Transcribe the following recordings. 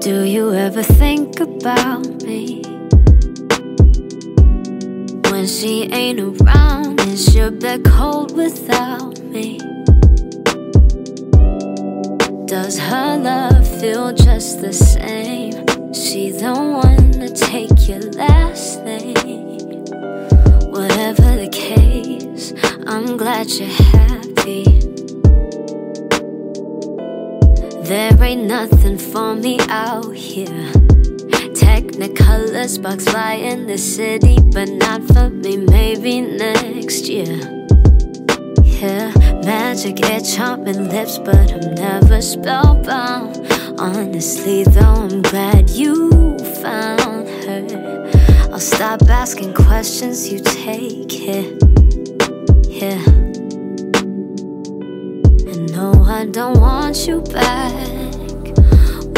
Do you ever think about me? When she ain't around, is your bed cold without me? Does her love feel just the same? She the one to take your last name. Whatever the case, I'm glad you're happy. There ain't nothing for me out here. Technicolor sparks fly in the city, but not for me. Maybe next year. Yeah, magic hair, charming lips, but I'm never spellbound. Honestly, though, I'm glad you found her. I'll stop asking questions, you take it. I don't want you back.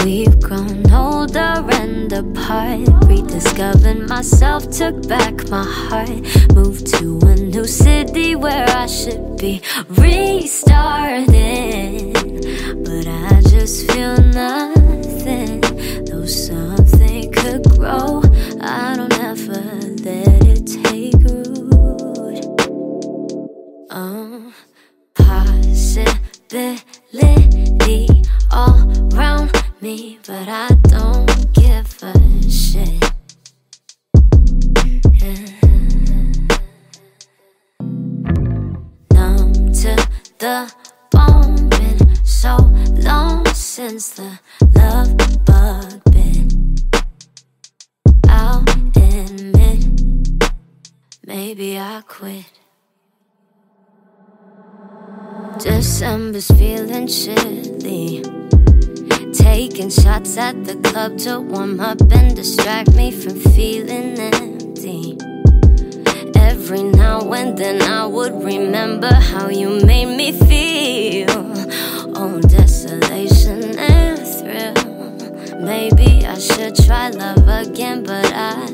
We've grown older and apart. Rediscovered myself, took back my heart. Moved to a new city where I should be restarting. But I just feel nothing. But I don't give a shit. Numb to the bone, been so long since the love bug bit. I'll admit, maybe I quit. December's feeling chilly. Taking shots at the club to warm up and distract me from feeling empty. Every now and then I would remember how you made me feel. Oh, desolation and thrill. Maybe I should try love again, but I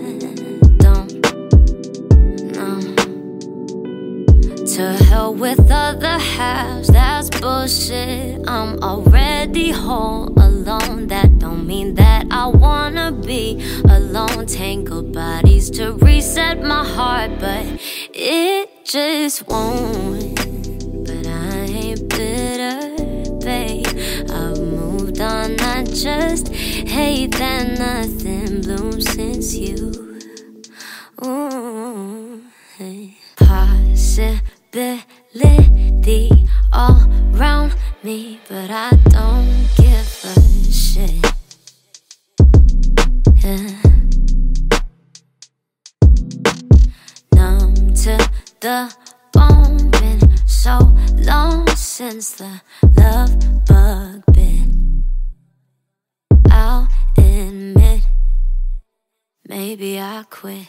don't know. To hell with other halves, that's bullshit. I'm already whole alone. That don't mean that I wanna be alone. Tangled bodies to reset my heart, but it just won't. But I ain't bitter, babe. I've moved on. I just hate that nothing blooms since you. Ooh, hey. Possibility all around me, but I don't the bone, been so long since the love bug bit. I'll admit, maybe I quit.